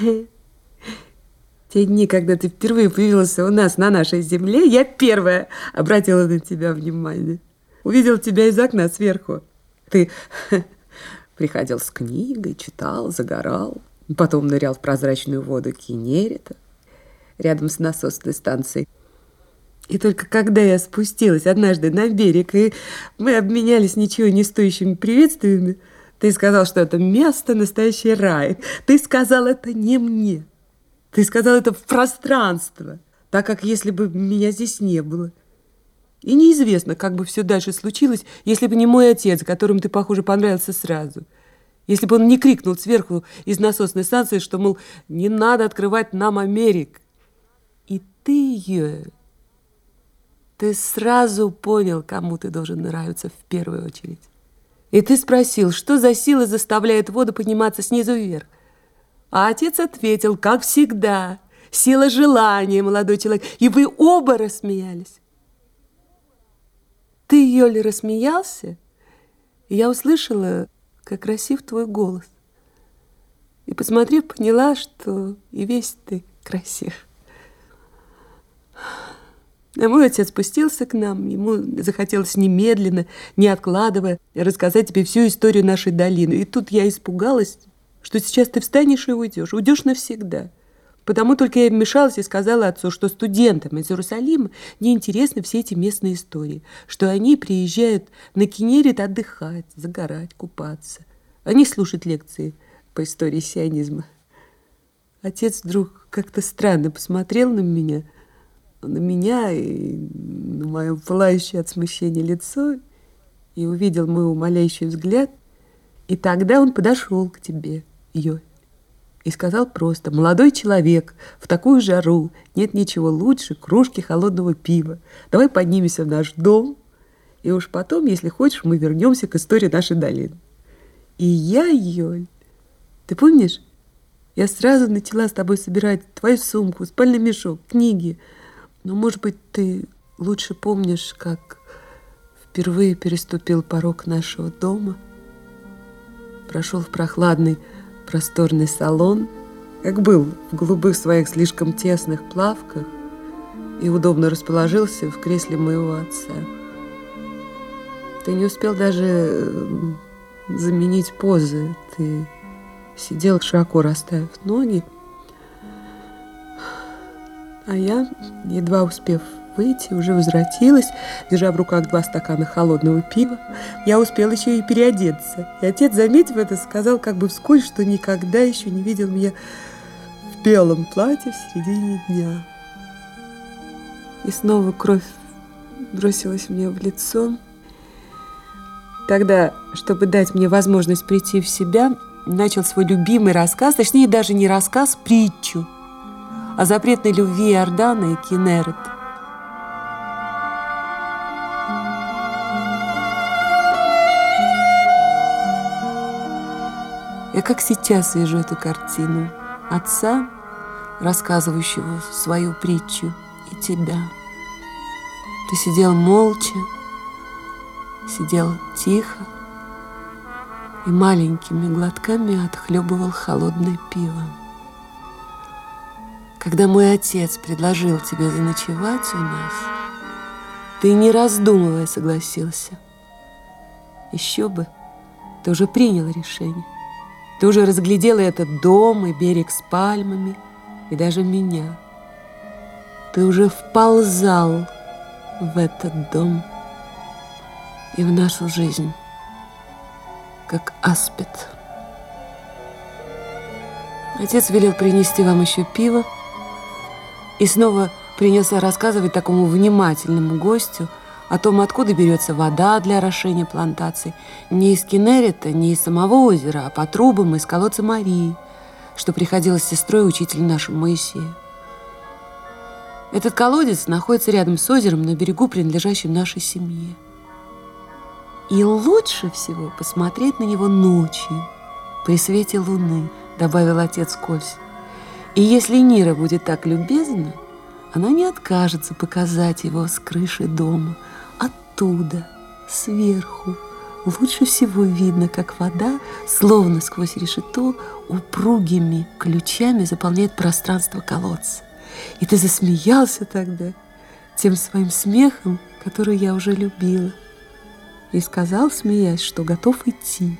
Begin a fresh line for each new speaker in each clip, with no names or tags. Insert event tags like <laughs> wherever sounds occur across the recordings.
<laughs> Те дни, когда ты впервые появился у нас на нашей земле, я первая обратила на тебя внимание. Увидел тебя из окна сверху. Ты <laughs> приходил с книгой, читал, загорал. Потом нырял в прозрачную воду Кинерита рядом с насосной станцией. И только когда я спустилась однажды на берег, и мы обменялись ничего не стоящими приветствиями, ты сказал, что это место настоящий рай. Ты сказал это не мне. Ты сказал это в пространство, так как если бы меня здесь не было. И неизвестно, как бы все дальше случилось, если бы не мой отец, которым ты, похоже, понравился сразу. Если бы он не крикнул сверху из насосной станции, что, мол, не надо открывать нам Америк. И ты ее ты сразу понял, кому ты должен нравиться в первую очередь. И ты спросил, что за сила заставляет воду подниматься снизу вверх. А отец ответил, как всегда, сила желания, молодой человек. И вы оба рассмеялись. Ты, Йоли, рассмеялся, я услышала, как красив твой голос. И, посмотрев, поняла, что и весь ты красив. А мой отец спустился к нам, ему захотелось немедленно, не откладывая, рассказать тебе всю историю нашей долины. И тут я испугалась, что сейчас ты встанешь и уйдешь, уйдешь навсегда. Потому только я вмешалась и сказала отцу, что студентам из Иерусалима неинтересны все эти местные истории, что они приезжают на Кенерит отдыхать, загорать, купаться, а не слушать лекции по истории сионизма. Отец вдруг как-то странно посмотрел на меня – на меня и на мое пылающее от смущения лицо и увидел мой умоляющий взгляд, и тогда он подошел к тебе, Йоль, и сказал просто, молодой человек, в такую жару нет ничего лучше кружки холодного пива. Давай поднимемся в наш дом, и уж потом, если хочешь, мы вернемся к истории нашей долины. И я, Йоль, ты помнишь, я сразу начала с тобой собирать твою сумку, спальный мешок, книги, но, может быть, ты лучше помнишь, как впервые переступил порог нашего дома, прошел в прохладный просторный салон, как был в голубых своих слишком тесных плавках и удобно расположился в кресле моего отца. Ты не успел даже заменить позы. Ты сидел широко расставив ноги, а я, едва успев выйти, уже возвратилась, держа в руках два стакана холодного пива. Я успела еще и переодеться. И отец, заметив это, сказал как бы вскользь, что никогда еще не видел меня в белом платье в середине дня. И снова кровь бросилась мне в лицо. Тогда, чтобы дать мне возможность прийти в себя, начал свой любимый рассказ, точнее даже не рассказ, притчу – о запретной любви Иордана и Кинерет. Я как сейчас вижу эту картину отца, рассказывающего свою притчу, и тебя. Ты сидел молча, сидел тихо и маленькими глотками отхлебывал холодное пиво. Когда мой отец предложил тебе заночевать у нас, ты, не раздумывая, согласился. Еще бы, ты уже принял решение. Ты уже разглядела этот дом и берег с пальмами, и даже меня. Ты уже вползал в этот дом и в нашу жизнь, как аспид. Отец велел принести вам еще пиво, и снова принялся рассказывать такому внимательному гостю о том, откуда берется вода для орошения плантаций. Не из Кенерита, не из самого озера, а по трубам из колодца Марии, что приходилось сестрой учителю нашему Моисею. Этот колодец находится рядом с озером на берегу, принадлежащем нашей семье. И лучше всего посмотреть на него ночью, при свете луны, добавил отец Кольс. И если Нира будет так любезна, она не откажется показать его с крыши дома, оттуда, сверху, лучше всего видно, как вода, словно сквозь решето, упругими ключами заполняет пространство колодца. И ты засмеялся тогда тем своим смехом, который я уже любила, и сказал, смеясь, что готов идти,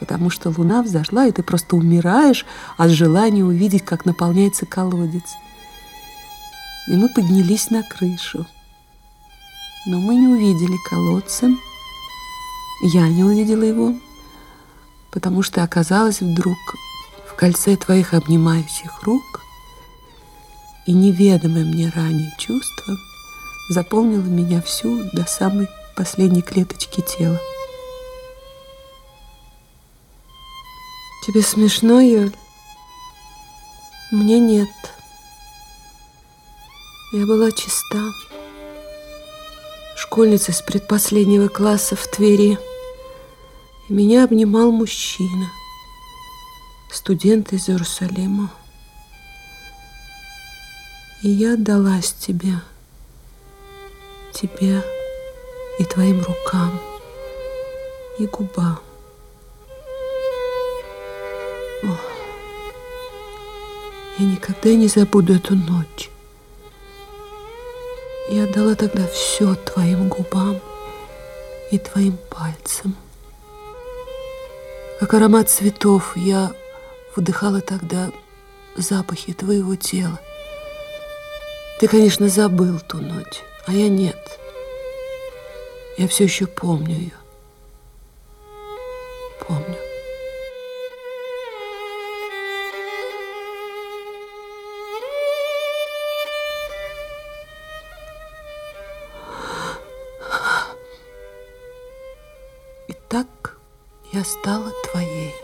потому что луна взошла, и ты просто умираешь от желания увидеть, как наполняется колодец. И мы поднялись на крышу. Но мы не увидели колодца, я не увидела его, потому что оказалась вдруг в кольце твоих обнимающих рук, и неведомое мне ранее чувство заполнило меня всю до самой последней клеточки тела. Тебе смешно, Юль? Мне нет. Я была чиста. Школьница с предпоследнего класса в Твери – меня обнимал мужчина, студент из Иерусалима. И я отдалась тебе, тебе и твоим рукам, и губам. Я никогда не забуду эту ночь. Я отдала тогда все твоим губам и твоим пальцам. Как аромат цветов я вдыхала тогда запахи твоего тела. Ты, конечно, забыл ту ночь, а я нет. Я все еще помню ее. Помню. Стала твоей.